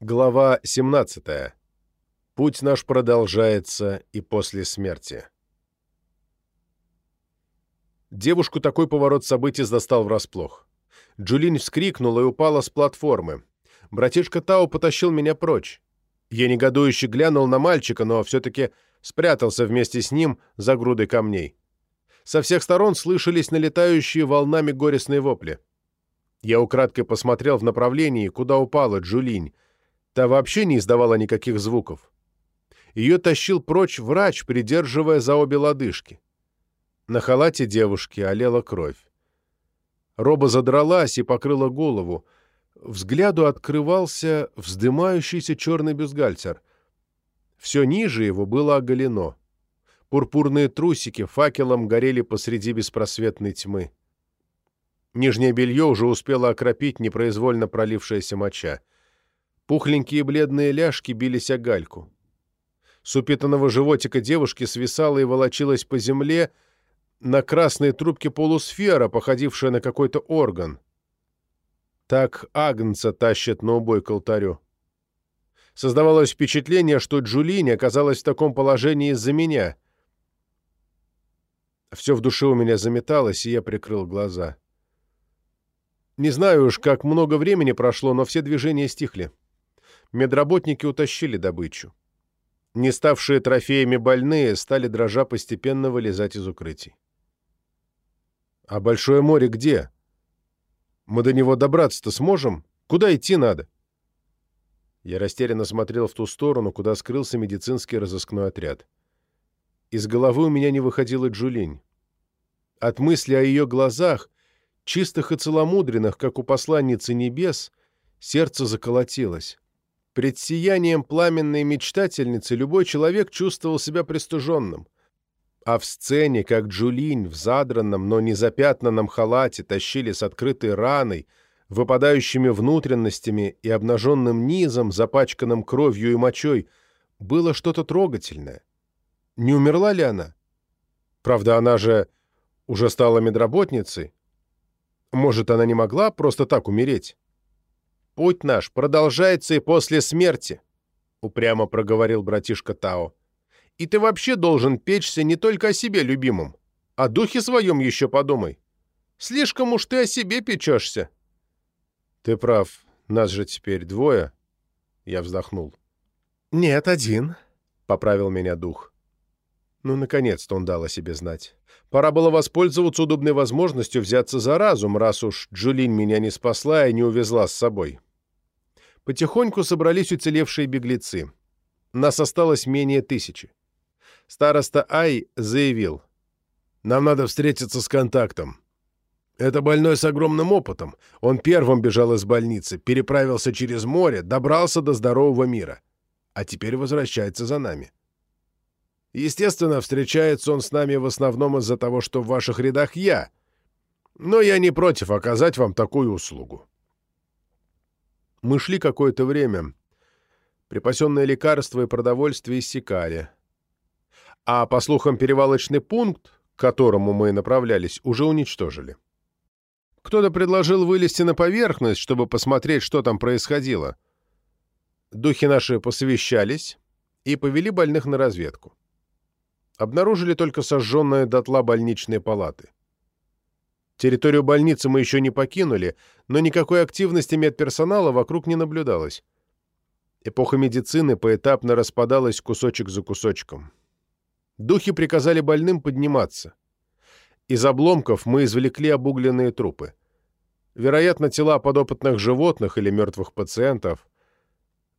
Глава 17. Путь наш продолжается и после смерти. Девушку такой поворот событий застал врасплох. Джулин вскрикнула и упала с платформы. Братишка Тао потащил меня прочь. Я негодующе глянул на мальчика, но все-таки спрятался вместе с ним за грудой камней. Со всех сторон слышались налетающие волнами горестные вопли. Я украдкой посмотрел в направлении, куда упала Джулинь, Та вообще не издавала никаких звуков. Ее тащил прочь врач, придерживая за обе лодыжки. На халате девушки олела кровь. Роба задралась и покрыла голову. Взгляду открывался вздымающийся черный бюстгальтер. Все ниже его было оголено. Пурпурные трусики факелом горели посреди беспросветной тьмы. Нижнее белье уже успело окропить непроизвольно пролившаяся моча. Пухленькие бледные ляжки бились о гальку. С упитанного животика девушки свисала и волочилась по земле на красной трубке полусфера, походившая на какой-то орган. Так агнца тащат на убой к алтарю. Создавалось впечатление, что Джулини оказалась в таком положении из-за меня. Все в душе у меня заметалось, и я прикрыл глаза. Не знаю уж, как много времени прошло, но все движения стихли медработники утащили добычу. Не ставшие трофеями больные стали дрожа постепенно вылезать из укрытий. «А Большое море где? Мы до него добраться-то сможем? Куда идти надо?» Я растерянно смотрел в ту сторону, куда скрылся медицинский разыскной отряд. Из головы у меня не выходила Джулинь. От мысли о ее глазах, чистых и целомудренных, как у посланницы небес, сердце заколотилось. Пред сиянием пламенной мечтательницы любой человек чувствовал себя пристыженным. А в сцене, как Джулинь в задранном, но не запятнанном халате тащили с открытой раной, выпадающими внутренностями и обнаженным низом, запачканным кровью и мочой, было что-то трогательное. Не умерла ли она? Правда, она же уже стала медработницей. Может, она не могла просто так умереть? Путь наш продолжается и после смерти, — упрямо проговорил братишка Тао. И ты вообще должен печься не только о себе, любимом, о духе своем еще подумай. Слишком уж ты о себе печешься. Ты прав, нас же теперь двое, — я вздохнул. Нет, один, — поправил меня дух. Ну, наконец-то он дал о себе знать. Пора было воспользоваться удобной возможностью взяться за разум, раз уж Джулин меня не спасла и не увезла с собой. Потихоньку собрались уцелевшие беглецы. Нас осталось менее тысячи. Староста Ай заявил. «Нам надо встретиться с контактом. Это больной с огромным опытом. Он первым бежал из больницы, переправился через море, добрался до здорового мира. А теперь возвращается за нами. Естественно, встречается он с нами в основном из-за того, что в ваших рядах я. Но я не против оказать вам такую услугу. Мы шли какое-то время. Припасенные лекарства и продовольствие иссякали. А, по слухам, перевалочный пункт, к которому мы направлялись, уже уничтожили. Кто-то предложил вылезти на поверхность, чтобы посмотреть, что там происходило. Духи наши посовещались и повели больных на разведку. Обнаружили только сожженные дотла больничные палаты. Территорию больницы мы еще не покинули, но никакой активности медперсонала вокруг не наблюдалось. Эпоха медицины поэтапно распадалась кусочек за кусочком. Духи приказали больным подниматься. Из обломков мы извлекли обугленные трупы. Вероятно, тела подопытных животных или мертвых пациентов.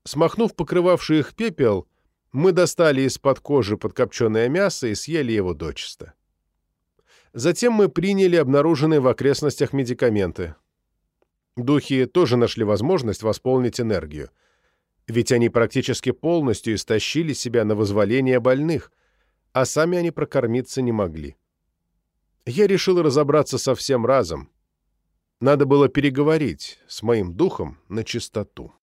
Смахнув покрывавший их пепел, мы достали из-под кожи подкопченное мясо и съели его дочисто. Затем мы приняли обнаруженные в окрестностях медикаменты. Духи тоже нашли возможность восполнить энергию. Ведь они практически полностью истощили себя на возволение больных, а сами они прокормиться не могли. Я решил разобраться со всем разом. Надо было переговорить с моим духом на чистоту.